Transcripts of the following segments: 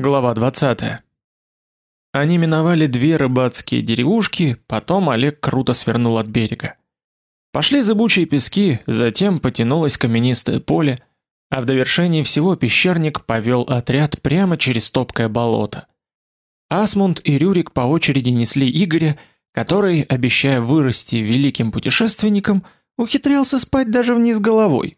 Глава 20. Они миновали две рыбацкие деревушки, потом Олег круто свернул от берега. Пошли зыбучие пески, затем потянулось каменистое поле, а в довершении всего пещерник повел отряд прямо через топкое болото. Асмунд и Рюрик по очереди несли Игоря, который, обещая вырасти великим путешественником, ухитрялся спать даже вниз головой.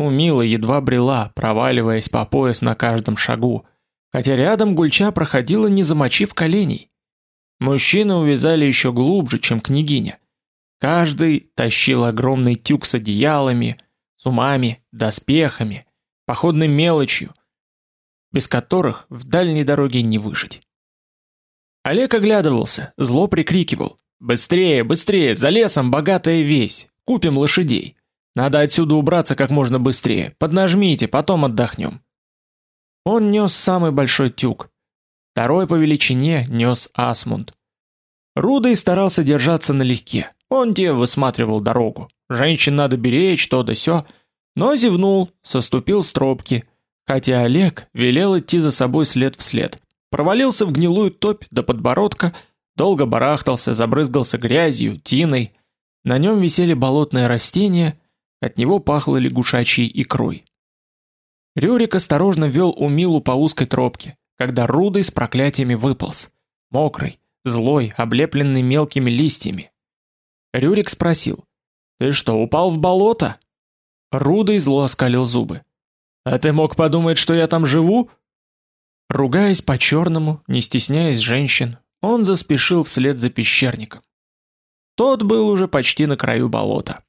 У Милы едва брела, проваливаясь по пояс на каждом шагу, хотя рядом Гульча проходила не замочив коленей. Мужчины увязали еще глубже, чем княгиня. Каждый тащил огромный тюк с одеялами, сумами, доспехами, походной мелочью, без которых в дальней дороге не выжить. Олег оглядывался, зло прикрикивал: "Быстрее, быстрее, за лесом богатая весь, купим лошадей. Надо отсюда убраться как можно быстрее. Поднажмите, потом отдохнем". Он нес самый большой тюк. Второй по величине нес Асмунд. Рудой старался держаться налегке. Он где высматривал дорогу. Женщин надо беречь, то да сё. Но зевнул, соступил с тропки, хотя Олег велел идти за собой след в след. Провалился в гнилую топь до подбородка, долго барахтался, забрызгался грязью, тиной. На нем висели болотные растения, от него пахло лягушачьей икрой. Рюрик осторожно вел Умилу по узкой тропке, когда Рудой с проклятиями выполз, мокрый, злой, облепленный мелкими листьями. Рюрик спросил: "Ты что, упал в болото?" Рудой зло оскалил зубы. "А ты мог подумать, что я там живу?" Ругаясь по-черному, не стесняясь женщин, он заспешил вслед за пещерником. Тот был уже почти на краю болота.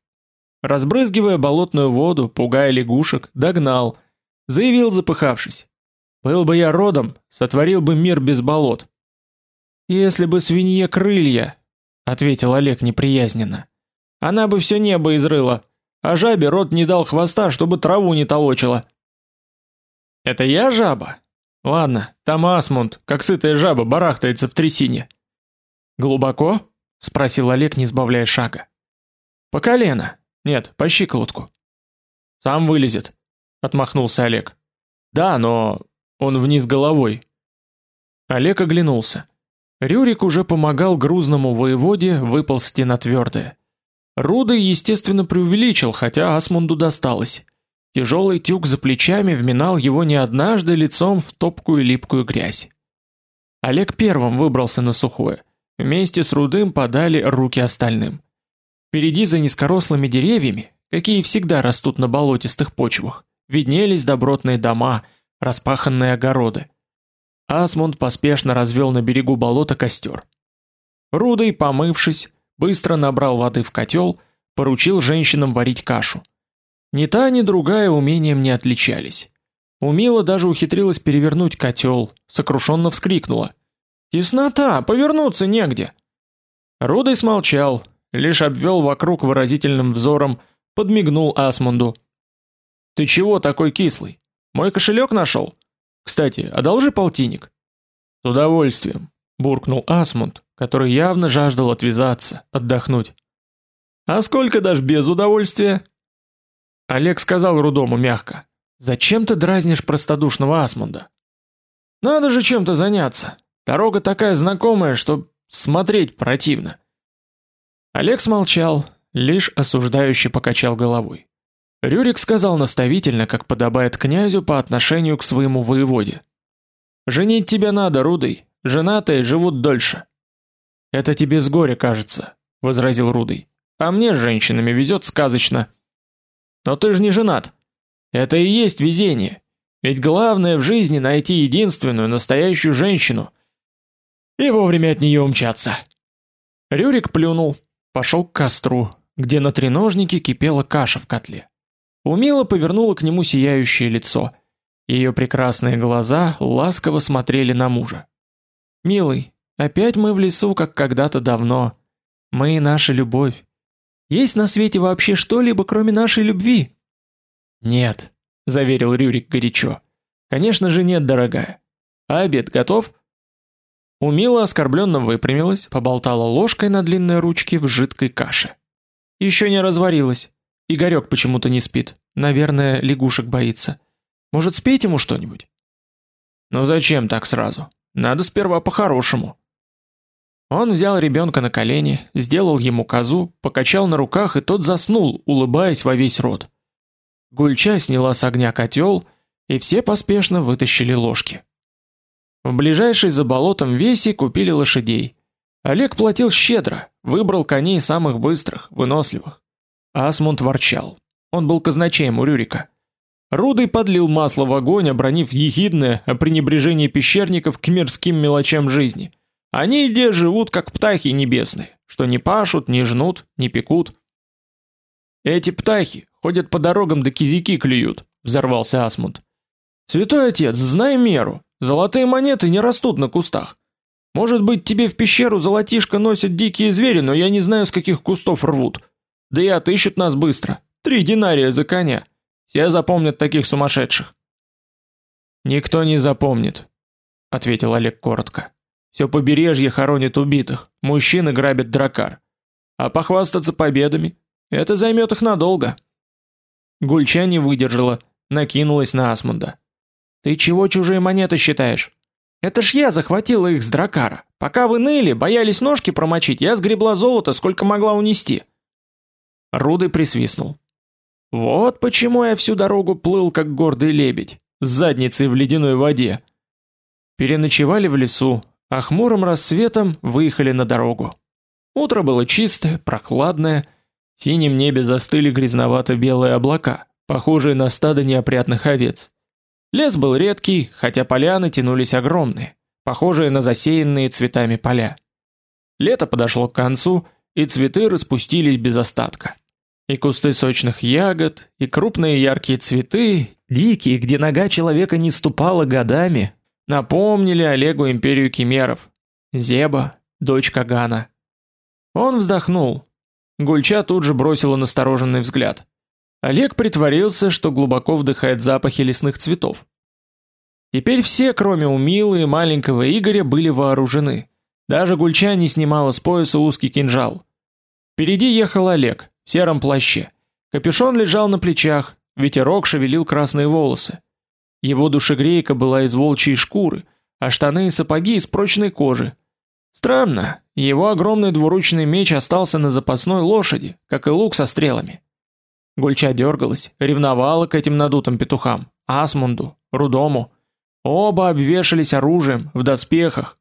Разбрызгивая болотную воду, пугая лягушек, догнал заявил запыхавшись: "Был бы я родом, сотворил бы мир без болот". "Если бы свинье крылья", ответил Олег неприязненно. "Она бы все небо изрыла, а жабе рот не дал хвоста, чтобы траву не толочила". "Это я жаба?" Ладно, там Асмунд, как сытая жаба, барахтается в трясине. Глубоко? спросил Олег, не сбавляя шага. По колено. Нет, по щиколотку. Сам вылезет отмахнулся Олег. Да, но он вниз головой. Олег оглянулся. Рюрик уже помогал грузному воеводе выползти на твердое. Рудой, естественно, преувеличил, хотя Асмунду досталось. Тяжелый тюк за плечами вминал его не однажды лицом в топкую липкую грязь. Олег первым выбрался на сухое. Вместе с Рудым подали руки остальным. Впереди за низкорослыми деревьями, какие всегда растут на болотистых почвах, виднелись добротные дома, распаханные огороды. Асмунд поспешно развел на берегу болота костер. Рудой, помывшись, быстро набрал воды в котел, поручил женщинам варить кашу. Ни та, ни другая умением не отличались. Умила даже ухитрилась перевернуть котел, сокрушенно вскрикнула: "Теснота, повернуться негде". Рудой смолчал, лишь обвел вокруг выразительным взором, подмигнул Асмунду. Ты чего такой кислый? Мой кошелек нашел? Кстати, одолжи полтинник. С удовольствием, буркнул Асмунд, который явно жаждал отвязаться, отдохнуть. А сколько дашь без удовольствия? Олег сказал Рудому мягко: "Зачем ты дразнишь простодушного Асмунда? Надо же чем-то заняться. Дорога такая знакомая, что смотреть противно". Олег смолчал, лишь осуждающе покачал головой. Рюрик сказал наставительно, как подобает князю по отношению к своему воеводе: "Женить тебя надо, Рудый. Женатые живут дольше". "Это тебе с горя кажется", возразил Рудый. "А мне с женщинами везет сказочно". "Но ты же не женат. Это и есть везение. Ведь главное в жизни найти единственную настоящую женщину и вовремя от нее умчаться". Рюрик плюнул, пошел к костру, где на треножнике кипела каша в котле. Умила повернула к нему сияющее лицо. Ее прекрасные глаза ласково смотрели на мужа. Милый, опять мы в лесу, как когда-то давно. Мы и наша любовь. Есть на свете вообще что-либо, кроме нашей любви? Нет, заверил Рюрик горячо. Конечно же нет, дорогая. А обед готов? Умила оскорбленно выпрямилась, поболтала ложкой на длинной ручке в жидкой каше. Еще не разварилась. Игорек почему-то не спит. Наверное, лягушек боится. Может, спеть ему что-нибудь? Но зачем так сразу? Надо сперва по-хорошему. Он взял ребенка на колени, сделал ему козу, покачал на руках, и тот заснул, улыбаясь во весь рот. Гульча сняла с огня котел, и все поспешно вытащили ложки. В ближайшей за болотом весе купили лошадей. Олег платил щедро, выбрал коней самых быстрых, выносливых. Асмунд ворчал. Он был казначеем у Рюрика. Рудый подлил масло в огонь, обронив ехидное о пренебрежении пещерников к мирским мелочам жизни. Они где живут, как птахи небесные, что не пашут, не жнут, не пекут. Эти птахи ходят по дорогам да кизики клюют, взорвался Асмунд. Святой отец, знай меру. Золотые монеты не растут на кустах. Может быть, тебе в пещеру золотишко носят дикие звери, но я не знаю, с каких кустов рвут. Да и отыщут нас быстро. Три динария за коня. Все запомнят таких сумасшедших. Никто не запомнит, ответил Олег коротко. Все побережье хоронит убитых, мужчины грабят дракар. А похвастаться победами это займет их надолго. Гульча не выдержала, накинулась на Асмунда. Ты чего чужие монеты считаешь? Это ж я захватила их с дракара. Пока вы ныли, боялись ножки промочить, я сгребла золото, сколько могла унести. Руды присвистнул. Вот почему я всю дорогу плыл как гордый лебедь, с задницей в ледяной воде. Переночевали в лесу, а хмурым рассветом выехали на дорогу. Утро было чистое, прохладное, в синем небе застыли грязновато-белые облака, похожие на стадо неопрятных овец. Лес был редкий, хотя поляны тянулись огромные, похожие на засеянные цветами поля. Лето подошло к концу, и цветы распустились без остатка. И кусты сочных ягод, и крупные яркие цветы, дикие, где нога человека не ступала годами, напомнили Олегу империю кимеров. Зеба, дочь Кагана. Он вздохнул. Гульча тут же бросила настороженный взгляд. Олег притворился, что глубоко вдыхает запахи лесных цветов. Теперь все, кроме Умилы и маленького Игоря, были вооружены. Даже Гульча не снимала с пояса узкий кинжал. Впереди ехал Олег в сером плаще. Капюшон лежал на плечах, ветерок шевелил красные волосы. Его душегрейка была из волчьей шкуры, а штаны и сапоги из прочной кожи. Странно, его огромный двуручный меч остался на запасной лошади, как и лук со стрелами. Гульча дергалась, ревновала к этим надутым петухам, Асмунду, Рудому. Оба обвешались оружием, в доспехах.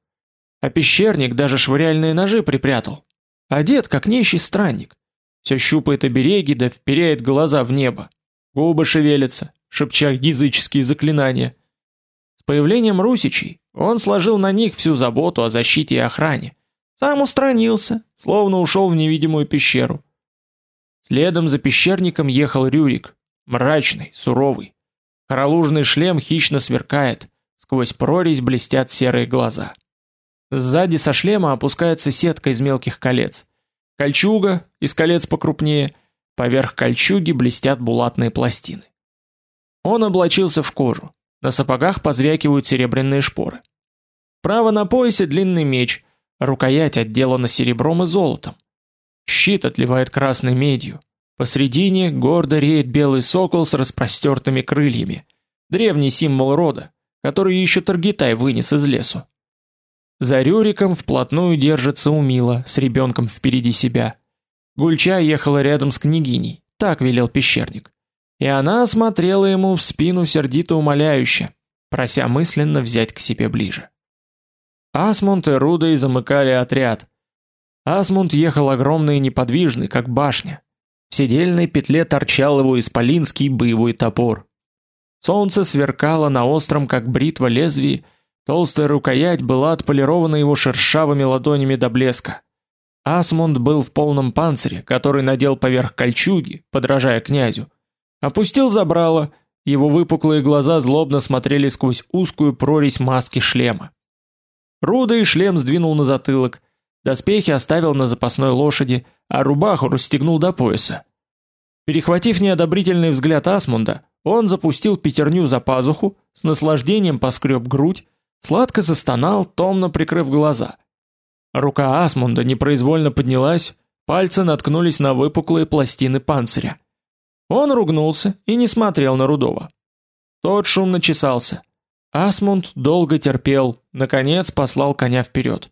А пещерник даже швыряльные ножи припрятал. Одет, как нищий странник. Все щупает обереги да вперяет глаза в небо. Губы шевелятся, шепча языческие заклинания. С появлением русичей он сложил на них всю заботу о защите и охране. Сам устранился, словно ушел в невидимую пещеру. Следом за пещерником ехал Рюрик, мрачный, суровый. Хоролужный шлем хищно сверкает, сквозь прорезь блестят серые глаза. Сзади со шлема опускается сетка из мелких колец. Кольчуга из колец покрупнее, поверх кольчуги блестят булатные пластины. Он облачился в кожу. На сапогах позвякивают серебряные шпоры. Право на поясе длинный меч, рукоять отделана серебром и золотом. Щит отливает красной медью. Посредине гордо реет белый сокол с распростертыми крыльями. Древний символ рода, который еще Таргитай вынес из лесу. За Рюриком вплотную держится Умила с ребенком впереди себя. Гульча ехала рядом с княгиней, так велел пещерник. И она смотрела ему в спину сердито умоляюще, прося мысленно взять к себе ближе. Асмунд и Рудой замыкали отряд. Асмунд ехал огромный и неподвижный, как башня. В седельной петле торчал его исполинский боевой топор. Солнце сверкало на остром, как бритва лезвии, Толстая рукоять была отполирована его шершавыми ладонями до блеска. Асмунд был в полном панцире, который надел поверх кольчуги, подражая князю. Опустил забрало, его выпуклые глаза злобно смотрели сквозь узкую прорезь маски шлема. Руда и шлем сдвинул на затылок, доспехи оставил на запасной лошади, а рубаху расстегнул до пояса. Перехватив неодобрительный взгляд Асмунда, он запустил пятерню за пазуху, с наслаждением поскреб грудь, Сладко застонал, томно прикрыв глаза. Рука Асмунда непроизвольно поднялась, пальцы наткнулись на выпуклые пластины панциря. Он ругнулся и не смотрел на Рудова. Тот шумно чесался. Асмунд долго терпел, наконец послал коня вперед.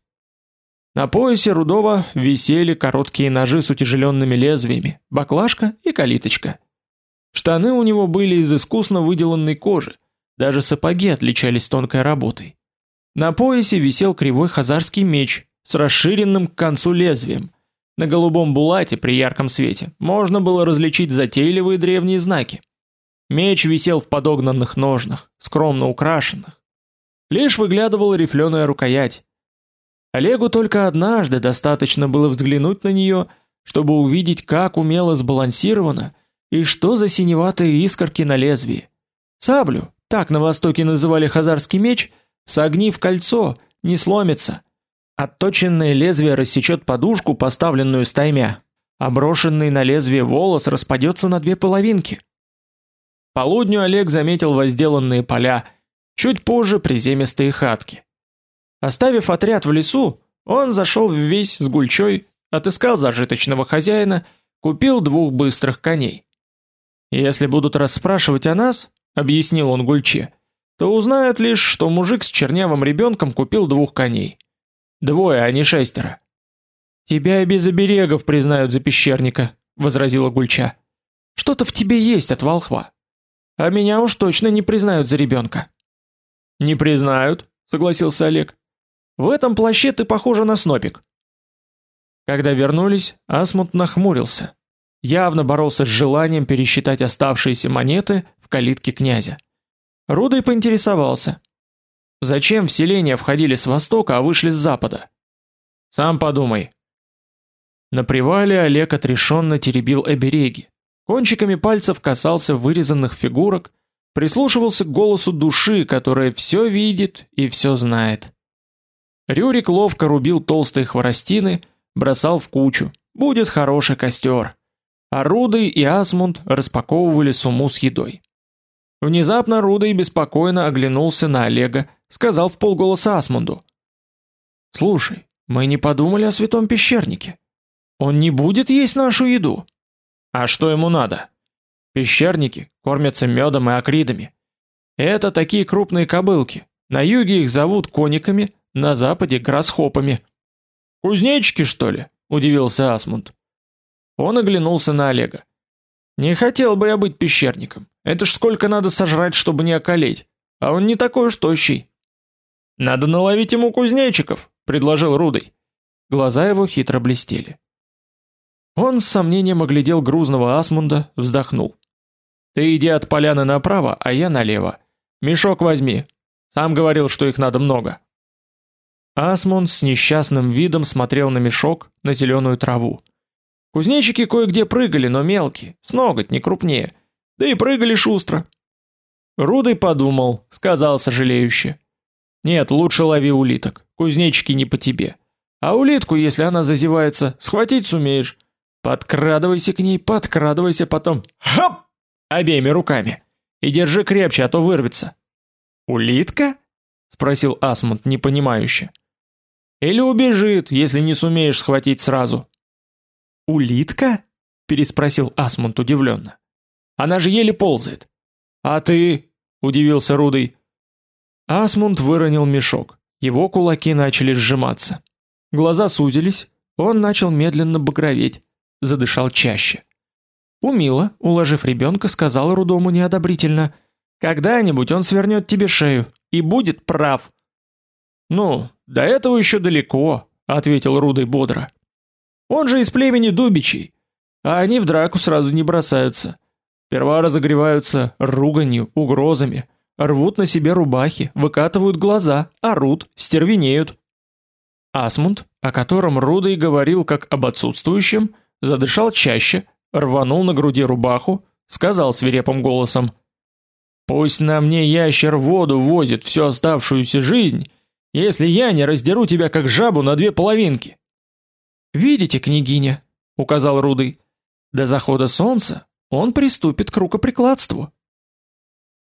На поясе Рудова висели короткие ножи с утяжеленными лезвиями, баклажка и калиточка. Штаны у него были из искусно выделанной кожи, даже сапоги отличались тонкой работой. На поясе висел кривой хазарский меч с расширенным к концу лезвием. На голубом булате при ярком свете можно было различить затейливые древние знаки. Меч висел в подогнанных ножнах, скромно украшенных. Лишь выглядывала рифленая рукоять. Олегу только однажды достаточно было взглянуть на нее, чтобы увидеть, как умело сбалансировано и что за синеватые искорки на лезвии. Саблю, так на востоке называли хазарский меч, согни в кольцо, не сломится. Отточенное лезвие рассечет подушку, поставленную стаймя. Оброшенный на лезвие волос распадется на две половинки. Полудню Олег заметил возделанные поля, чуть позже приземистые хатки. Оставив отряд в лесу, он зашел в весь с гульчой, отыскал зажиточного хозяина, купил двух быстрых коней. Если будут расспрашивать о нас, объяснил он гульче, то узнают лишь, что мужик с чернявым ребенком купил двух коней. Двое, а не шестеро. Тебя и без оберегов признают за пещерника, возразила гульча. Что-то в тебе есть от волхва. А меня уж точно не признают за ребенка. Не признают, согласился Олег. В этом плаще ты похожа на снопик. Когда вернулись, Асмут нахмурился. Явно боролся с желанием пересчитать оставшиеся монеты в калитке князя. Рудой поинтересовался: "Зачем в селение входили с востока, а вышли с запада?" "Сам подумай". На привале Олег отрешенно теребил обереги. Кончиками пальцев касался вырезанных фигурок, прислушивался к голосу души, которая все видит и все знает. Рюрик ловко рубил толстые хворостины, бросал в кучу. Будет хороший костер. А Рудый и Асмунд распаковывали суму с едой. Внезапно Рудый беспокойно оглянулся на Олега, сказал в полголоса Асмунду: "Слушай, мы не подумали о святом пещернике. Он не будет есть нашу еду". А что ему надо? Пещерники кормятся медом и акридами. Это такие крупные кобылки. На юге их зовут кониками, на западе грасхопами. Кузнечики, что ли? удивился Асмунд. Он оглянулся на Олега. Не хотел бы я быть пещерником. Это ж сколько надо сожрать, чтобы не околеть. А он не такой уж тощий. Надо наловить ему кузнечиков, предложил Рудый. Глаза его хитро блестели. Он с сомнением оглядел грузного Асмунда, вздохнул. Ты иди от поляны направо, а я налево. Мешок возьми. Сам говорил, что их надо много. Асмунд с несчастным видом смотрел на мешок, на зеленую траву. Кузнечики кое-где прыгали, но мелкие, с ноготь не крупнее. Да и прыгали шустро. Рудый подумал, сказал сожалеюще: "Нет, лучше лови улиток. Кузнечики не по тебе. А улитку, если она зазевается, схватить сумеешь. Подкрадывайся к ней, подкрадывайся потом. Хоп! Обеими руками. И держи крепче, а то вырвется. Улитка? спросил Асмунд непонимающе. Или убежит, если не сумеешь схватить сразу. Улитка? переспросил Асмунд удивленно. Она же еле ползает. А ты? удивился Рудый. Асмунд выронил мешок. Его кулаки начали сжиматься. Глаза сузились, он начал медленно багроветь задышал чаще. Умила, уложив ребенка, сказала Рудому неодобрительно: "Когда-нибудь он свернет тебе шею и будет прав". "Ну, до этого еще далеко", ответил Рудой бодро. "Он же из племени Дубичей, а они в драку сразу не бросаются. Сперва разогреваются руганью, угрозами, рвут на себе рубахи, выкатывают глаза, орут, стервенеют". Асмунд, о котором Рудой говорил как об отсутствующем, задышал чаще, рванул на груди рубаху, сказал свирепым голосом: "Пусть на мне ящер воду возит всю оставшуюся жизнь, если я не раздеру тебя как жабу на две половинки". "Видите, княгиня", указал Рудый. "До захода солнца он приступит к рукоприкладству".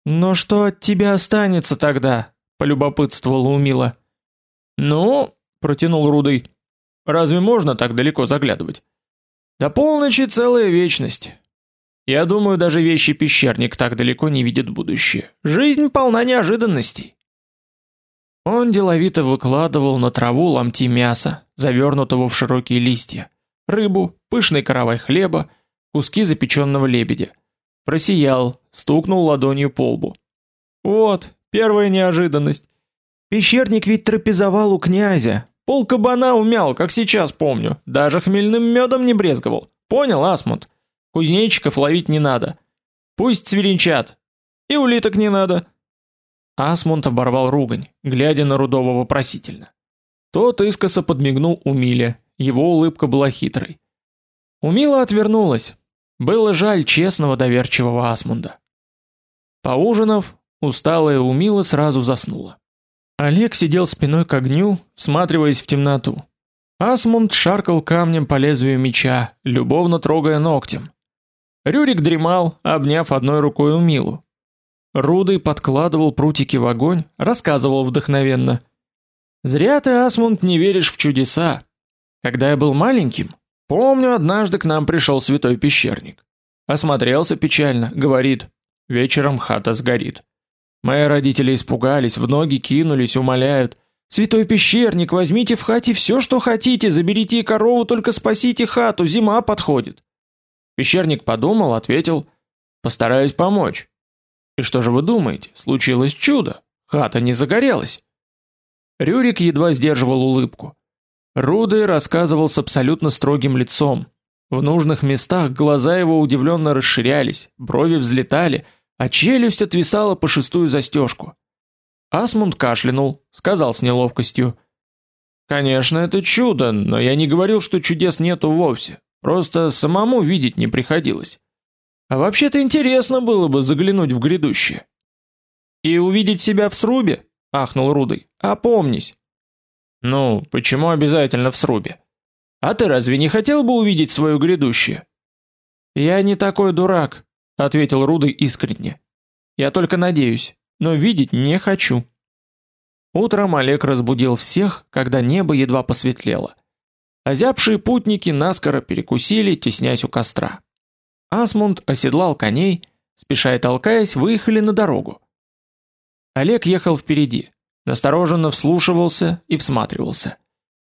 "Но что от тебя останется тогда?" полюбопытствовала Умила. "Ну", протянул Рудый. "Разве можно так далеко заглядывать? До полночи целая вечность. Я думаю, даже вещий пещерник так далеко не видит будущее. Жизнь полна неожиданностей. Он деловито выкладывал на траву ломти мяса, завернутого в широкие листья, рыбу, пышный каравай хлеба, куски запеченного лебедя. Просиял, стукнул ладонью по лбу. Вот, первая неожиданность. Пещерник ведь трапезовал у князя. Пол кабана умял, как сейчас помню. Даже хмельным медом не брезговал. Понял, Асмунд? Кузнечиков ловить не надо. Пусть свиренчат. И улиток не надо. Асмунд оборвал ругань, глядя на Рудова вопросительно. Тот искоса подмигнул Умиле, его улыбка была хитрой. Умила отвернулась. Было жаль честного доверчивого Асмунда. Поужинав, усталая Умила сразу заснула. Олег сидел спиной к огню, всматриваясь в темноту. Асмунд шаркал камнем по лезвию меча, любовно трогая ногтем. Рюрик дремал, обняв одной рукой Умилу. Рудый подкладывал прутики в огонь, рассказывал вдохновенно: "Зря ты, Асмунд, не веришь в чудеса. Когда я был маленьким, помню, однажды к нам пришел святой пещерник. Осмотрелся печально, говорит: "Вечером хата сгорит". Мои родители испугались, в ноги кинулись, умоляют: "Святой пещерник, возьмите в хате все, что хотите, заберите корову, только спасите хату, зима подходит". Пещерник подумал, ответил: "Постараюсь помочь". И что же вы думаете? Случилось чудо. Хата не загорелась. Рюрик едва сдерживал улыбку. Рудый рассказывал с абсолютно строгим лицом. В нужных местах глаза его удивленно расширялись, брови взлетали, а челюсть отвисала по шестую застежку. Асмунд кашлянул, сказал с неловкостью: "Конечно, это чудо, но я не говорил, что чудес нету вовсе. Просто самому видеть не приходилось. А вообще-то интересно было бы заглянуть в грядущее. И увидеть себя в срубе, ахнул Рудый. А помнись. Ну, почему обязательно в срубе? А ты разве не хотел бы увидеть свое грядущее? Я не такой дурак, ответил Рудый искренне. Я только надеюсь, но видеть не хочу. Утром Олег разбудил всех, когда небо едва посветлело. Озябшие путники наскоро перекусили, теснясь у костра. Асмунд оседлал коней, спеша и толкаясь, выехали на дорогу. Олег ехал впереди, настороженно вслушивался и всматривался.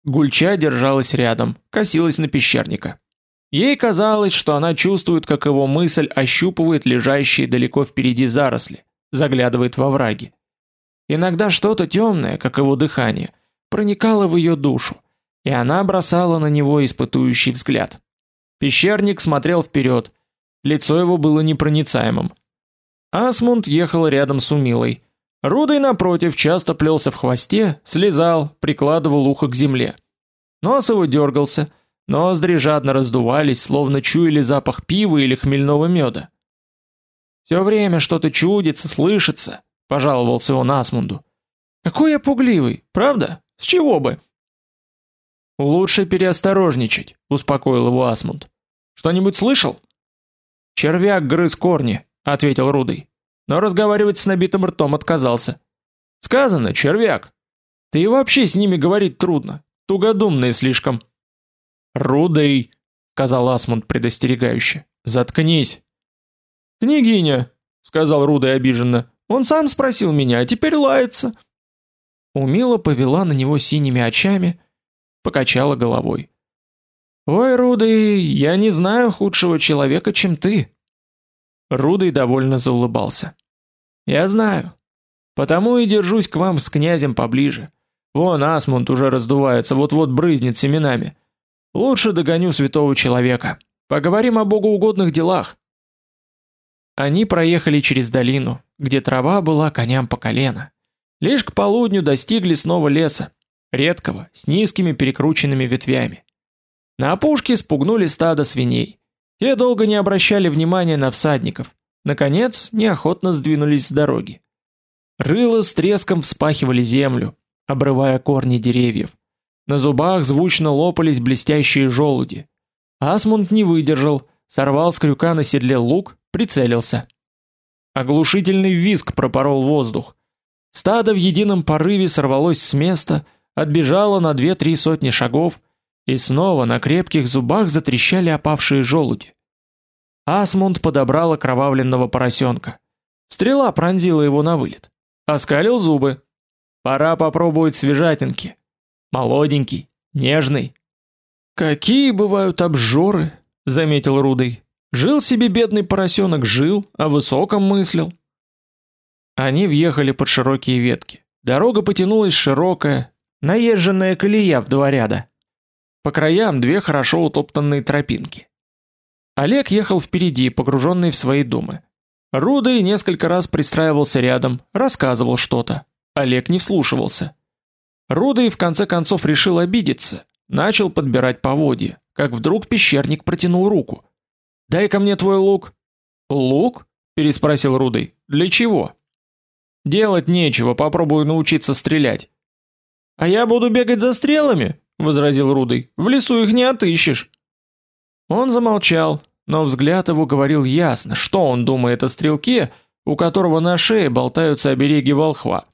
Гульча держалась рядом, косилась на пещерника. Ей казалось, что она чувствует, как его мысль ощупывает лежащие далеко впереди заросли, заглядывает во враги. Иногда что-то темное, как его дыхание, проникало в ее душу, и она бросала на него испытующий взгляд. Пещерник смотрел вперед, Лицо его было непроницаемым. Асмунд ехал рядом с Умилой. Рудой напротив часто плелся в хвосте, слезал, прикладывал ухо к земле. Нос его дергался, ноздри жадно раздувались, словно чуяли запах пива или хмельного меда. Все время что-то чудится, слышится, пожаловался он Асмунду. Какой я пугливый, правда? С чего бы? Лучше переосторожничать, успокоил его Асмунд. Что-нибудь слышал? Червяк грыз корни, ответил Рудый. Но разговаривать с набитым ртом отказался. Сказано, червяк. Да и вообще с ними говорить трудно, тугодумные слишком. Рудый, сказал Асмунд предостерегающе. Заткнись. Княгиня, сказал Рудый обиженно. Он сам спросил меня, а теперь лается. Умила повела на него синими очами, покачала головой. Ой, Рудый, я не знаю худшего человека, чем ты. Рудый довольно заулыбался. Я знаю. Потому и держусь к вам с князем поближе. Вон Асмунд уже раздувается, вот-вот брызнет семенами. Лучше догоню святого человека. Поговорим о богоугодных делах. Они проехали через долину, где трава была коням по колено. Лишь к полудню достигли снова леса, редкого, с низкими перекрученными ветвями. На опушке спугнули стадо свиней. Те долго не обращали внимания на всадников. Наконец, неохотно сдвинулись с дороги. Рыло с треском вспахивали землю, обрывая корни деревьев. На зубах звучно лопались блестящие желуди. Асмунд не выдержал, сорвал с крюка на седле лук, прицелился. Оглушительный визг пропорол воздух. Стадо в едином порыве сорвалось с места, отбежало на две-три сотни шагов, и снова на крепких зубах затрещали опавшие желуди. Асмунд подобрал окровавленного поросенка. Стрела пронзила его на вылет. Оскалил зубы. Пора попробовать свежатинки. Молоденький, нежный. Какие бывают обжоры, заметил Рудый. Жил себе бедный поросенок, жил, о высоком мыслил. Они въехали под широкие ветки. Дорога потянулась широкая, наезженная колея в два ряда. По краям две хорошо утоптанные тропинки. Олег ехал впереди, погруженный в свои думы. Рудый несколько раз пристраивался рядом, рассказывал что-то. Олег не вслушивался. Рудый в конце концов решил обидеться, начал подбирать поводья, как вдруг пещерник протянул руку. «Дай ко мне твой лук». «Лук?» – переспросил Рудый. «Для чего?» «Делать нечего, попробую научиться стрелять». «А я буду бегать за стрелами?» – возразил Рудый. «В лесу их не отыщешь». Он замолчал, но взгляд его говорил ясно, что он думает о стрелке, у которого на шее болтаются обереги волхва.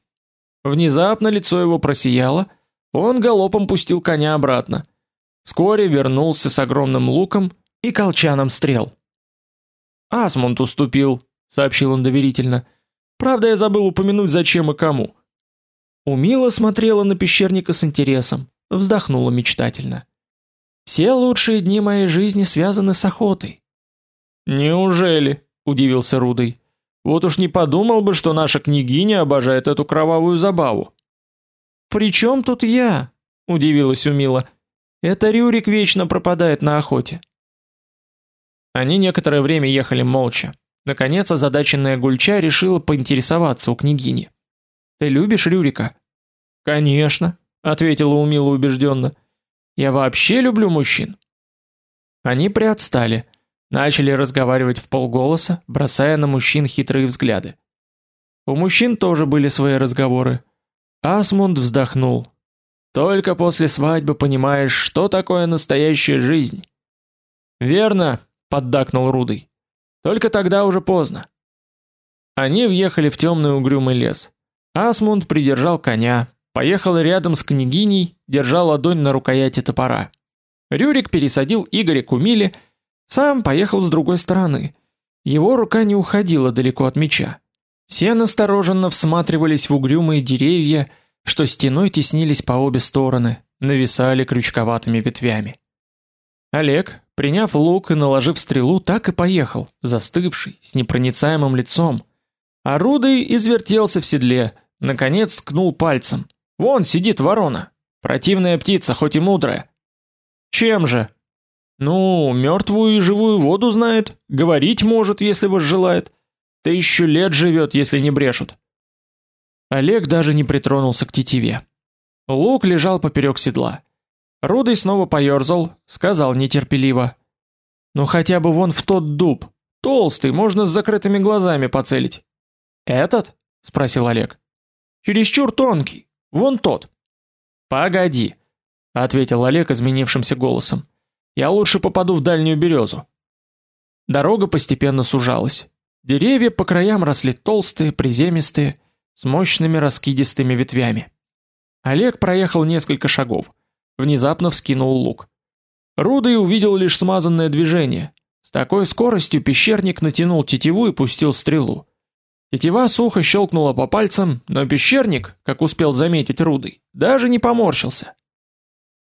Внезапно лицо его просияло, он галопом пустил коня обратно. Вскоре вернулся с огромным луком и колчаном стрел. Асмунд уступил, сообщил он доверительно. Правда, я забыл упомянуть зачем и кому. Умила смотрела на пещерника с интересом, вздохнула мечтательно. Все лучшие дни моей жизни связаны с охотой. Неужели? удивился Рудый. Вот уж не подумал бы, что наша княгиня обожает эту кровавую забаву. Причем тут я? удивилась Умила. Это Рюрик вечно пропадает на охоте. Они некоторое время ехали молча. Наконец озадаченная Гульча решила поинтересоваться у княгини. Ты любишь Рюрика? Конечно, ответила Умила убежденно. Я вообще люблю мужчин. Они приотстали, начали разговаривать в полголоса, бросая на мужчин хитрые взгляды. У мужчин тоже были свои разговоры. Асмунд вздохнул. Только после свадьбы понимаешь, что такое настоящая жизнь. Верно, поддакнул Рудый. Только тогда уже поздно. Они въехали в темный угрюмый лес. Асмунд придержал коня, поехал рядом с княгиней, держа ладонь на рукояти топора. Рюрик пересадил Игоря к Умиле, сам поехал с другой стороны. Его рука не уходила далеко от меча. Все настороженно всматривались в угрюмые деревья, что стеной теснились по обе стороны, нависали крючковатыми ветвями. Олег, приняв лук и наложив стрелу, так и поехал, застывший, с непроницаемым лицом. А Рудый извертелся в седле, наконец ткнул пальцем. Вон сидит ворона. Противная птица, хоть и мудрая. Чем же? Ну, мертвую и живую воду знает, говорить может, если возжелает. еще лет живет, если не брешут. Олег даже не притронулся к тетиве. Лук лежал поперек седла. Рудый снова поерзал, сказал нетерпеливо: "Ну хотя бы вон в тот дуб, толстый, можно с закрытыми глазами поцелить". "Этот?" спросил Олег. "Чересчур тонкий. Вон тот. Погоди, ответил Олег изменившимся голосом. Я лучше попаду в дальнюю березу. Дорога постепенно сужалась. Деревья по краям росли толстые, приземистые, с мощными раскидистыми ветвями. Олег проехал несколько шагов. Внезапно вскинул лук. Рудый увидел лишь смазанное движение. С такой скоростью пещерник натянул тетиву и пустил стрелу. Тетива сухо щелкнула по пальцам, но пещерник, как успел заметить Рудый, даже не поморщился.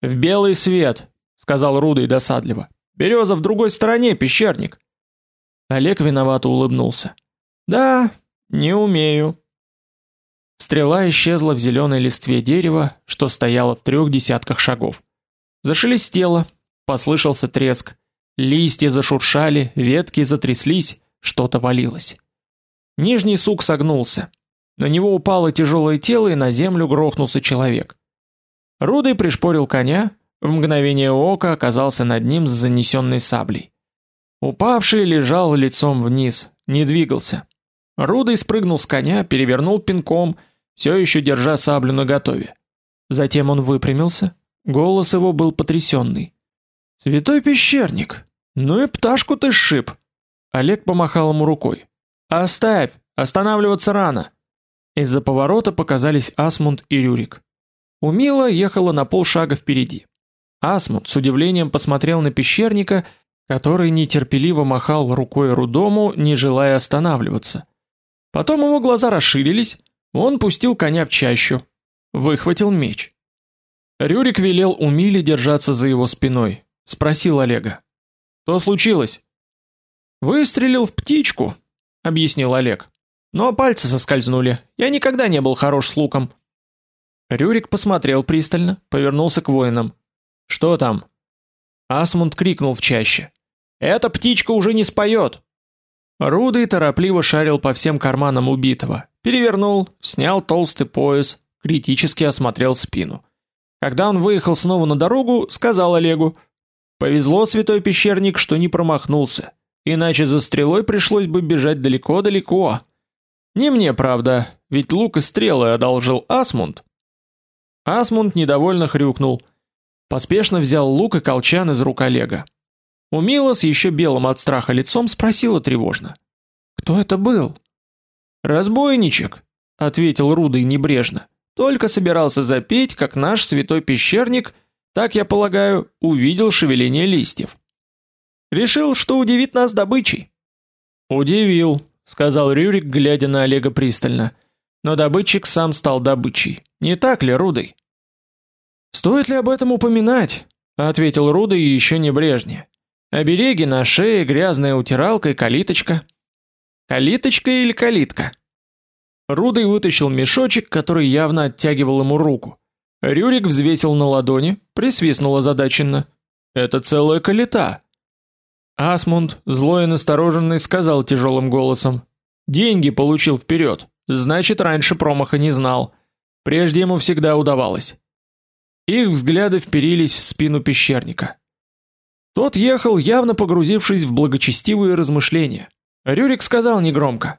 «В белый свет», — сказал Рудый досадливо. «Береза в другой стороне, пещерник». Олег виновато улыбнулся. «Да, не умею». Стрела исчезла в зеленой листве дерева, что стояло в трех десятках шагов. Зашелестело, послышался треск. Листья зашуршали, ветки затряслись, что-то валилось. Нижний сук согнулся. На него упало тяжелое тело, и на землю грохнулся человек. Рудый пришпорил коня, в мгновение ока оказался над ним с занесенной саблей. Упавший лежал лицом вниз, не двигался. Рудый спрыгнул с коня, перевернул пинком, все еще держа саблю наготове. Затем он выпрямился, голос его был потрясенный. «Святой пещерник! Ну и пташку ты сшиб!» Олег помахал ему рукой. Оставь, останавливаться рано. Из-за поворота показались Асмунд и Рюрик. Умила ехала на полшага впереди. Асмунд с удивлением посмотрел на пещерника, который нетерпеливо махал рукой Рудому, не желая останавливаться. Потом его глаза расширились, он пустил коня в чащу. выхватил меч. Рюрик велел Умиле держаться за его спиной, спросил Олега: "Что случилось?" "Выстрелил в птичку", объяснил Олег. "Но пальцы соскользнули. Я никогда не был хорош с луком". Рюрик посмотрел пристально, повернулся к воинам. "Что там?" Асмунд крикнул в чаще. "Эта птичка уже не споет!» Рудый торопливо шарил по всем карманам убитого, перевернул, снял толстый пояс, критически осмотрел спину. Когда он выехал снова на дорогу, сказал Олегу: "Повезло, святой пещерник, что не промахнулся, иначе за стрелой пришлось бы бежать далеко-далеко. Не мне, правда, ведь лук и стрелы одолжил Асмунд". Асмунд недовольно хрюкнул, поспешно взял лук и колчан из рук Олега. Умила с еще белым от страха лицом спросила тревожно: "Кто это был?" "Разбойничек", ответил Рудый небрежно. Только собирался запеть, как наш святой пещерник, так я полагаю, увидел шевеление листьев. Решил, что удивит нас добычей. Удивил, сказал Рюрик, глядя на Олега пристально. Но добытчик сам стал добычей. Не так ли, Рудый? Стоит ли об этом упоминать? ответил Рудый еще небрежнее. Обереги на шее, грязная утиралка и калиточка. Калиточка или калитка? Рудый вытащил мешочек, который явно оттягивал ему руку. Рюрик взвесил на ладони, присвистнул озадаченно. Это целая калита. Асмунд, злой и настороженный, сказал тяжелым голосом: "Деньги получил вперед. Значит, раньше промаха не знал. Прежде ему всегда удавалось". Их взгляды вперились в спину пещерника. Тот ехал, явно погрузившись в благочестивые размышления. Рюрик сказал негромко: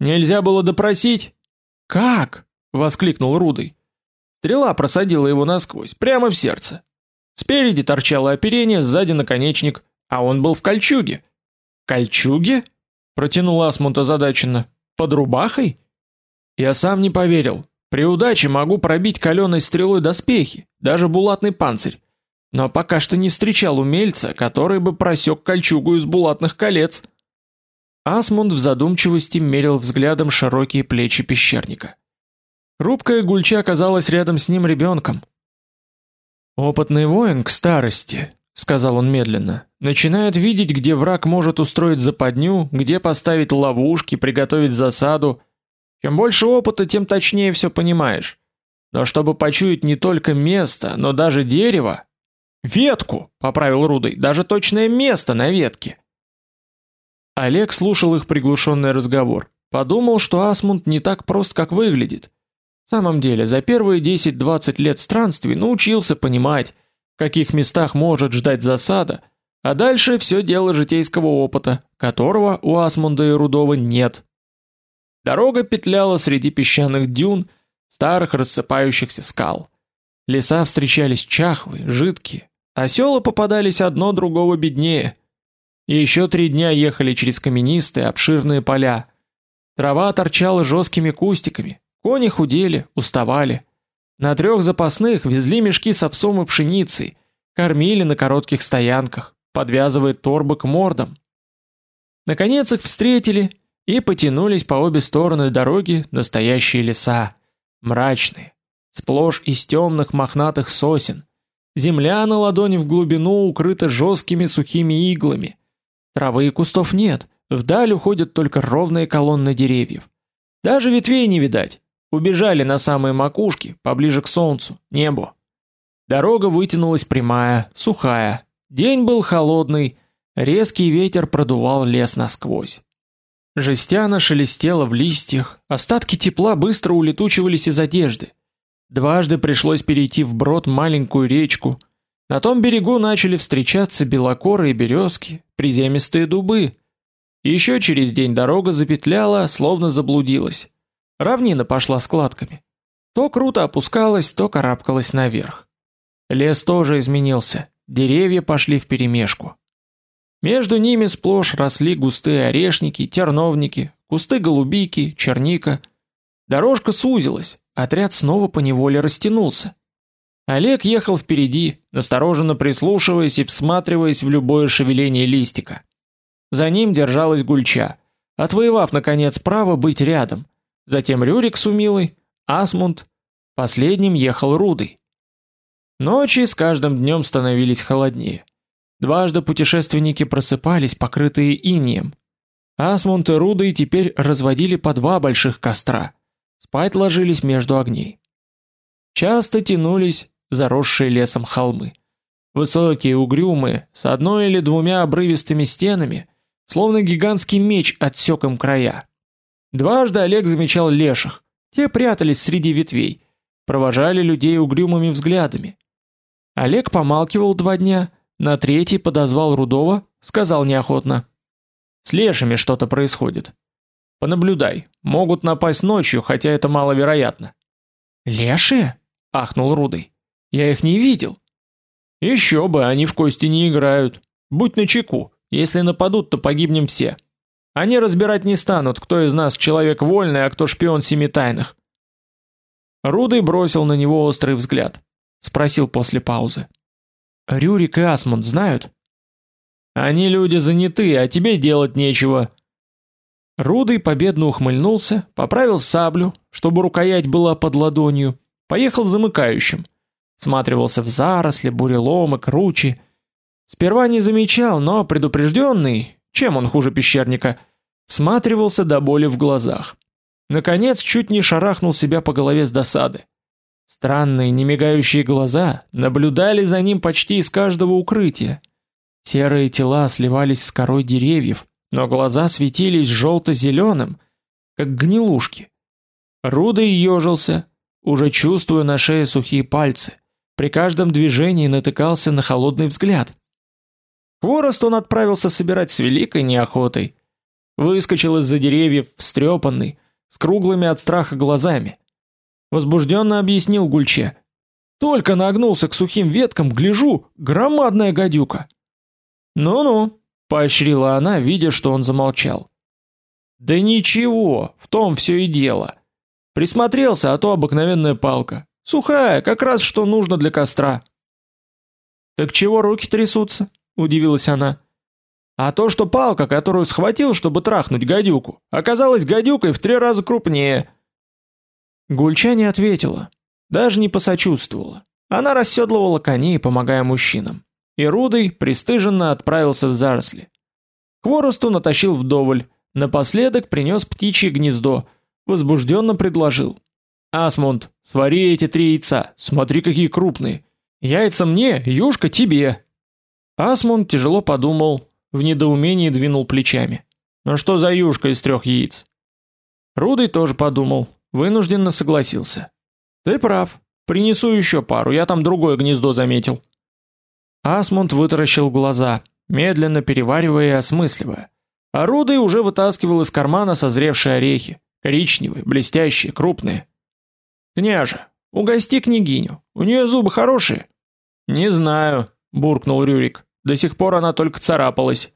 Нельзя было допросить? Как? воскликнул Рудый. Стрела просадила его насквозь, прямо в сердце. Спереди торчало оперение, сзади наконечник, а он был в кольчуге. Кольчуге? протянул Асмунд озадаченно. Под рубахой? Я сам не поверил. При удаче могу пробить каленой стрелой доспехи, даже булатный панцирь. Но пока что не встречал умельца, который бы просек кольчугу из булатных колец. Асмунд в задумчивости мерил взглядом широкие плечи пещерника. Рубкая гульча оказалась рядом с ним ребенком. Опытный воин к старости, сказал он медленно, начинает видеть, где враг может устроить западню, где поставить ловушки, приготовить засаду. Чем больше опыта, тем точнее все понимаешь. Но чтобы почуять не только место, но даже дерево, ветку, поправил Рудый, даже точное место на ветке. Олег слушал их приглушенный разговор. Подумал, что Асмунд не так прост, как выглядит. В самом деле, за первые 10-20 лет странствий научился понимать, в каких местах может ждать засада, а дальше все дело житейского опыта, которого у Асмунда и Рудова нет. Дорога петляла среди песчаных дюн, старых рассыпающихся скал. Леса встречались чахлые, жидкие, а села попадались одно другого беднее – и еще три дня ехали через каменистые, обширные поля. Трава торчала жесткими кустиками, кони худели, уставали. На трех запасных везли мешки с овсом и пшеницей, кормили на коротких стоянках, подвязывая торбы к мордам. Наконец их встретили и потянулись по обе стороны дороги настоящие леса, мрачные, сплошь из темных мохнатых сосен. Земля на ладони в глубину укрыта жесткими сухими иглами, Травы и кустов нет, вдаль уходят только ровные колонны деревьев. Даже ветвей не видать. Убежали на самые макушки, поближе к солнцу, небу. Дорога вытянулась прямая, сухая. День был холодный, резкий ветер продувал лес насквозь. Жестяна шелестела в листьях, остатки тепла быстро улетучивались из одежды. Дважды пришлось перейти вброд маленькую речку. На том берегу начали встречаться белокорые березки, приземистые дубы. Еще через день дорога запетляла, словно заблудилась. Равнина пошла складками. То круто опускалась, то карабкалась наверх. Лес тоже изменился, деревья пошли вперемешку. Между ними сплошь росли густые орешники, терновники, кусты голубики, черника. Дорожка сузилась, отряд снова по неволе растянулся. Олег ехал впереди, настороженно прислушиваясь и всматриваясь в любое шевеление листика. За ним держалась Гульча, отвоевав наконец право быть рядом. Затем Рюрик с Умилой, Асмунд, Последним ехал Рудый. Ночи с каждым днем становились холоднее. Дважды путешественники просыпались, покрытые инеем. Асмунд и Рудый теперь разводили по два больших костра. Спать ложились между огней. Часто тянулись заросшие лесом холмы. Высокие, угрюмые, с одной или двумя обрывистыми стенами, словно гигантский меч отсек им края. Дважды Олег замечал леших. Те прятались среди ветвей, провожали людей угрюмыми взглядами. Олег помалкивал два дня, на третий подозвал Рудова, сказал неохотно: "С лешими что-то происходит. Понаблюдай, могут напасть ночью, хотя это маловероятно". "Лешие?" ахнул Рудый. "Я их не видел". Еще бы, они в кости не играют. Будь начеку. Если нападут, то погибнем все. Они разбирать не станут, кто из нас человек вольный, а кто шпион семи тайных. Рудый бросил на него острый взгляд, спросил после паузы: "Рюрик и Асмунд знают?" "Они люди заняты, а тебе делать нечего." Рудый победно ухмыльнулся, поправил саблю, чтобы рукоять была под ладонью, поехал замыкающим всматривался в заросли, буреломы, кручи. Сперва не замечал, но предупрежденный, чем он хуже пещерника, всматривался до боли в глазах. Наконец, чуть не шарахнул себя по голове с досады. Странные, немигающие глаза наблюдали за ним почти из каждого укрытия. Серые тела сливались с корой деревьев, но глаза светились желто зеленым как гнилушки. Рудой ежился, уже чувствуя на шее сухие пальцы. При каждом движении натыкался на холодный взгляд. Хворост он отправился собирать с великой неохотой. Выскочил из-за деревьев встрепанный, с круглыми от страха глазами. Возбужденно объяснил Гульче. Только нагнулся к сухим веткам, гляжу, громадная гадюка. Ну-ну, поощрила она, видя, что он замолчал. Да ничего, в том все и дело. Присмотрелся, а то обыкновенная палка. Сухая, как раз что нужно для костра. Так чего руки трясутся? Удивилась она. А то, что палка, которую схватил, чтобы трахнуть гадюку, оказалась гадюкой в три раза крупнее. Гульча не ответила, даже не посочувствовала. Она расседлывала коней, помогая мужчинам. И Рудый пристыженно отправился в заросли. Хворосту натащил вдоволь, напоследок принес птичье гнездо, возбужденно предложил: Асмунд, свари эти три яйца. Смотри, какие крупные. Яйца мне, юшка тебе. Асмунд тяжело подумал, в недоумении двинул плечами. Ну что за юшка из трех яиц? Рудый тоже подумал, вынужденно согласился. Ты прав. Принесу еще пару, я там другое гнездо заметил. Асмунд вытаращил глаза, медленно переваривая и осмысливая. А Рудый уже вытаскивал из кармана созревшие орехи, коричневые, блестящие, крупные. Княже, угости княгиню. У нее зубы хорошие. Не знаю, буркнул Рюрик. До сих пор она только царапалась.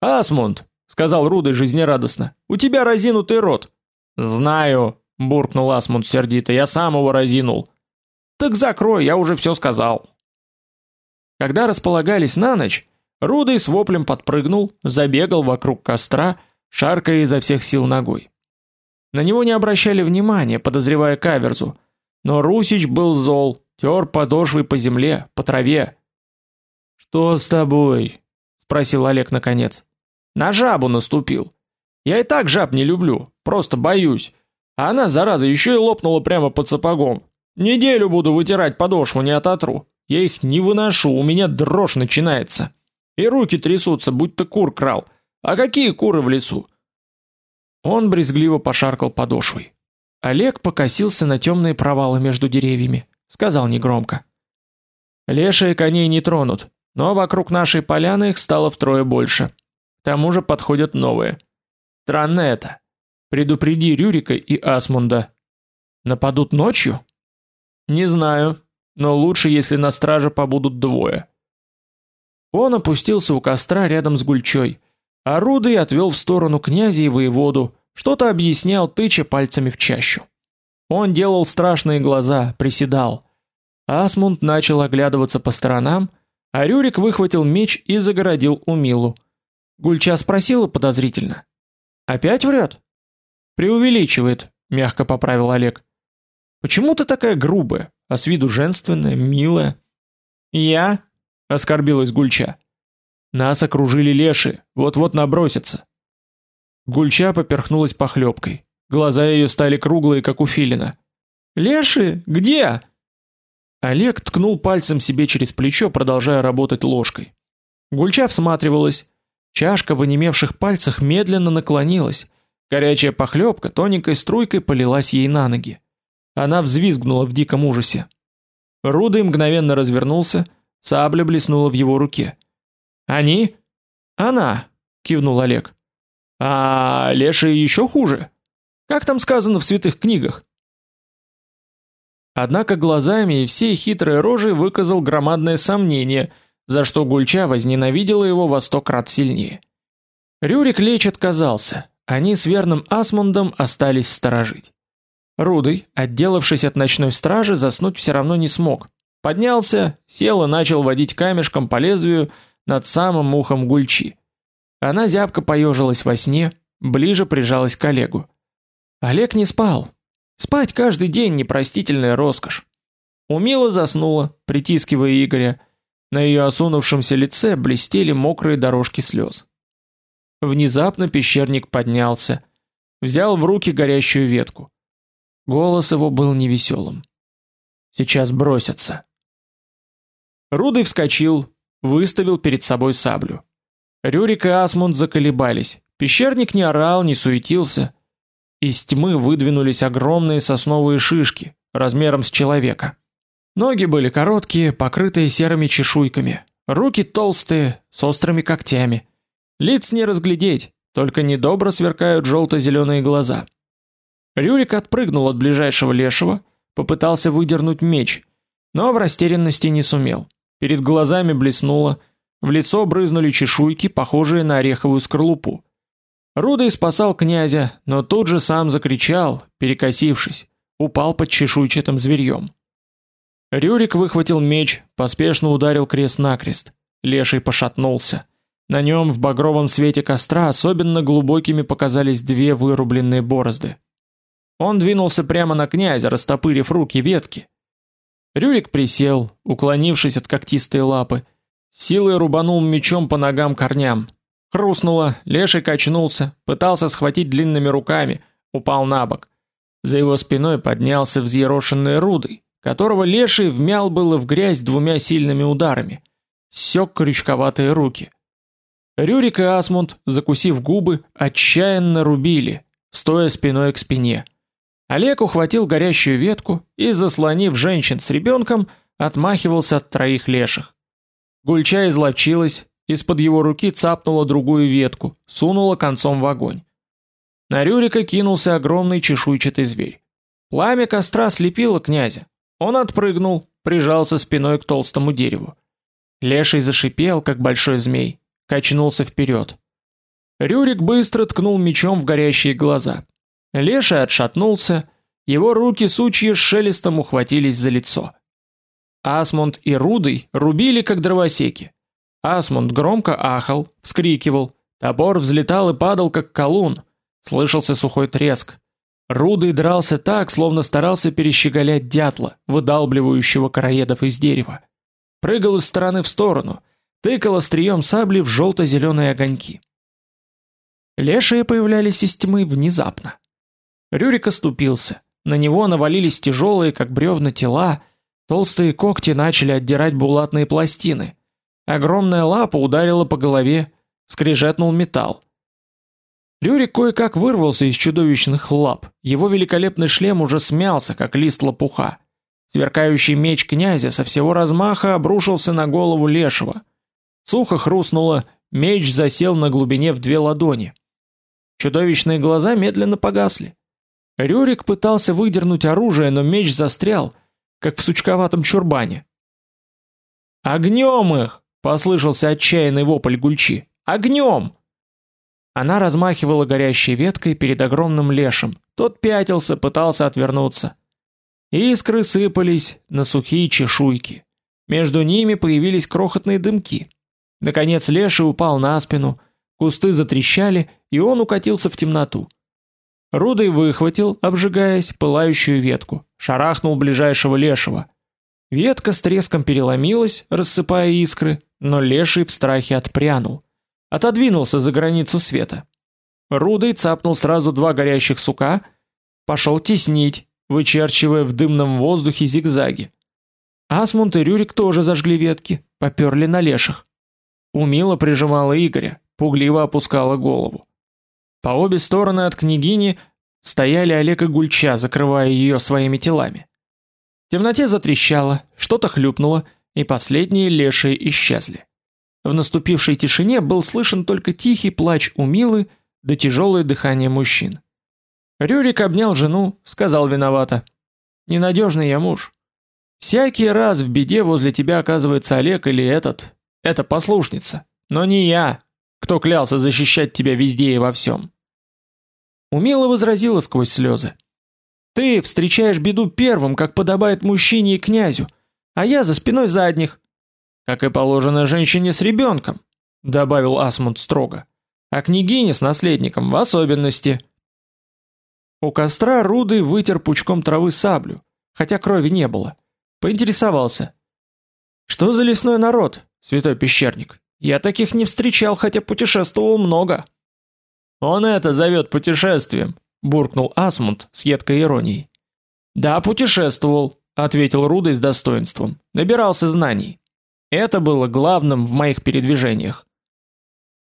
Асмунд, сказал Рудый жизнерадостно. У тебя разинутый рот. Знаю, буркнул Асмунд сердито. Я сам его разинул. Так закрой, я уже все сказал. Когда располагались на ночь, Рудый с воплем подпрыгнул, забегал вокруг костра, шаркая изо всех сил ногой. На него не обращали внимания, подозревая каверзу, но Русич был зол, тер подошвой по земле, по траве. Что с тобой? спросил Олег наконец. На жабу наступил. Я и так жаб не люблю, просто боюсь. А она зараза еще и лопнула прямо под сапогом. Неделю буду вытирать подошву, не ототру. Я их не выношу, у меня дрожь начинается. И руки трясутся, будто кур крал. А какие куры в лесу? Он брезгливо пошаркал подошвой. Олег покосился на темные провалы между деревьями, сказал негромко: "Лешие коней не тронут, но вокруг нашей поляны их стало втрое больше. К тому же подходят новые. Странно это. Предупреди Рюрика и Асмунда. Нападут ночью? Не знаю, но лучше, если на страже побудут двое". Он опустился у костра рядом с Гульчой а Рудый отвел в сторону князя и воеводу, что-то объяснял, тыча пальцами в чащу. Он делал страшные глаза, приседал. Асмунд начал оглядываться по сторонам, а Рюрик выхватил меч и загородил Умилу. Гульча спросила подозрительно: "Опять врет?» "Преувеличивает", мягко поправил Олег. Почему ты такая грубая, а с виду женственная, милая? Я? оскорбилась Гульча. Нас окружили леши, вот-вот набросятся. Гульча поперхнулась похлебкой. Глаза ее стали круглые, как у филина. Леши? Где? Олег ткнул пальцем себе через плечо, продолжая работать ложкой. Гульча всматривалась. Чашка в онемевших пальцах медленно наклонилась. Горячая похлебка тоненькой струйкой полилась ей на ноги. Она взвизгнула в диком ужасе. Рудый мгновенно развернулся, сабля блеснула в его руке. Они? Она, кивнул Олег. А леши еще хуже. Как там сказано в святых книгах? Однако глазами и всей хитрой рожей выказал громадное сомнение, за что Гульча возненавидела его во сто крат сильнее. Рюрик лечь отказался. Они с верным Асмундом остались сторожить. Рудый, отделавшись от ночной стражи, заснуть все равно не смог. Поднялся, сел и начал водить камешком по лезвию над самым ухом Гульчи. Она зябко поежилась во сне, ближе прижалась к Олегу. Олег не спал. Спать каждый день непростительная роскошь. Умила заснула, притискивая Игоря. На ее осунувшемся лице блестели мокрые дорожки слез. Внезапно пещерник поднялся, взял в руки горящую ветку. Голос его был невеселым. Сейчас бросятся. Рудый вскочил, выставил перед собой саблю. Рюрик и Асмунд заколебались. Пещерник не орал, не суетился. Из тьмы выдвинулись огромные сосновые шишки, размером с человека. Ноги были короткие, покрытые серыми чешуйками, руки толстые, с острыми когтями. Лиц не разглядеть, только недобро сверкают желто зеленые глаза. Рюрик отпрыгнул от ближайшего лешего, попытался выдернуть меч, но в растерянности не сумел. Перед глазами блеснуло, в лицо брызнули чешуйки, похожие на ореховую скорлупу. Рудый спасал князя, но тут же сам закричал, перекосившись, упал под чешуйчатым зверьем. Рюрик выхватил меч, поспешно ударил крест-накрест. Леший пошатнулся. На нем в багровом свете костра особенно глубокими показались две вырубленные борозды. Он двинулся прямо на князя, растопырив руки ветки. Рюрик присел, уклонившись от когтистой лапы, силой рубанул мечом по ногам корням. Хрустнуло, леший качнулся, пытался схватить длинными руками, упал на бок. За его спиной поднялся взъерошенный рудый, которого леший вмял было в грязь двумя сильными ударами. Сёк крючковатые руки. Рюрик и Асмунд, закусив губы, отчаянно рубили, стоя спиной к спине. Олег ухватил горящую ветку и, заслонив женщин с ребенком, отмахивался от троих леших. Гульча изловчилась, из-под его руки цапнула другую ветку, сунула концом в огонь. На Рюрика кинулся огромный чешуйчатый зверь. Пламя костра слепило князя. Он отпрыгнул, прижался спиной к толстому дереву. Леший зашипел, как большой змей, качнулся вперед. Рюрик быстро ткнул мечом в горящие глаза. Леша отшатнулся, его руки сучьи с шелестом ухватились за лицо. Асмунд и Рудый рубили как дровосеки. Асмунд громко ахал, вскрикивал, топор взлетал и падал как колун. Слышался сухой треск. Рудый дрался так, словно старался перещеголять дятла, выдалбливающего короедов из дерева. Прыгал из стороны в сторону, тыкал острием сабли в желто зеленые огоньки. Лешие появлялись из тьмы внезапно. Рюрик оступился. На него навалились тяжелые, как бревна, тела. Толстые когти начали отдирать булатные пластины. Огромная лапа ударила по голове, скрежетнул металл. Рюрик кое-как вырвался из чудовищных лап. Его великолепный шлем уже смялся, как лист лопуха. Сверкающий меч князя со всего размаха обрушился на голову лешего. Сухо хрустнуло, меч засел на глубине в две ладони. Чудовищные глаза медленно погасли. Рюрик пытался выдернуть оружие, но меч застрял, как в сучковатом чурбане. Огнем их, послышался отчаянный вопль Гульчи. Огнем! Она размахивала горящей веткой перед огромным лешим. Тот пятился, пытался отвернуться. Искры сыпались на сухие чешуйки. Между ними появились крохотные дымки. Наконец леший упал на спину, кусты затрещали, и он укатился в темноту. Рудый выхватил, обжигаясь, пылающую ветку, шарахнул ближайшего лешего. Ветка с треском переломилась, рассыпая искры, но леший в страхе отпрянул. Отодвинулся за границу света. Рудый цапнул сразу два горящих сука, пошел теснить, вычерчивая в дымном воздухе зигзаги. Асмунд и Рюрик тоже зажгли ветки, поперли на леших. Умила прижимала Игоря, пугливо опускала голову. По обе стороны от княгини стояли Олег и Гульча, закрывая ее своими телами. В темноте затрещало, что-то хлюпнуло, и последние лешие исчезли. В наступившей тишине был слышен только тихий плач Умилы да тяжелое дыхание мужчин. Рюрик обнял жену, сказал виновато: "Ненадежный я муж. Всякий раз в беде возле тебя оказывается Олег или этот, эта послушница, но не я, кто клялся защищать тебя везде и во всем. Умело возразила сквозь слезы. Ты встречаешь беду первым, как подобает мужчине и князю, а я за спиной задних, как и положено женщине с ребенком, добавил Асмунд строго. А княгине с наследником в особенности. У костра Рудый вытер пучком травы саблю, хотя крови не было. Поинтересовался: "Что за лесной народ, святой пещерник? Я таких не встречал, хотя путешествовал много". Он это зовет путешествием, буркнул Асмунд с едкой иронией. Да, путешествовал, ответил Рудый с достоинством. Набирался знаний. Это было главным в моих передвижениях.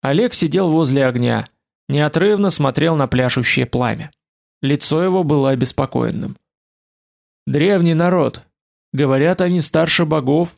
Олег сидел возле огня, неотрывно смотрел на пляшущее пламя. Лицо его было обеспокоенным. Древний народ. Говорят, они старше богов,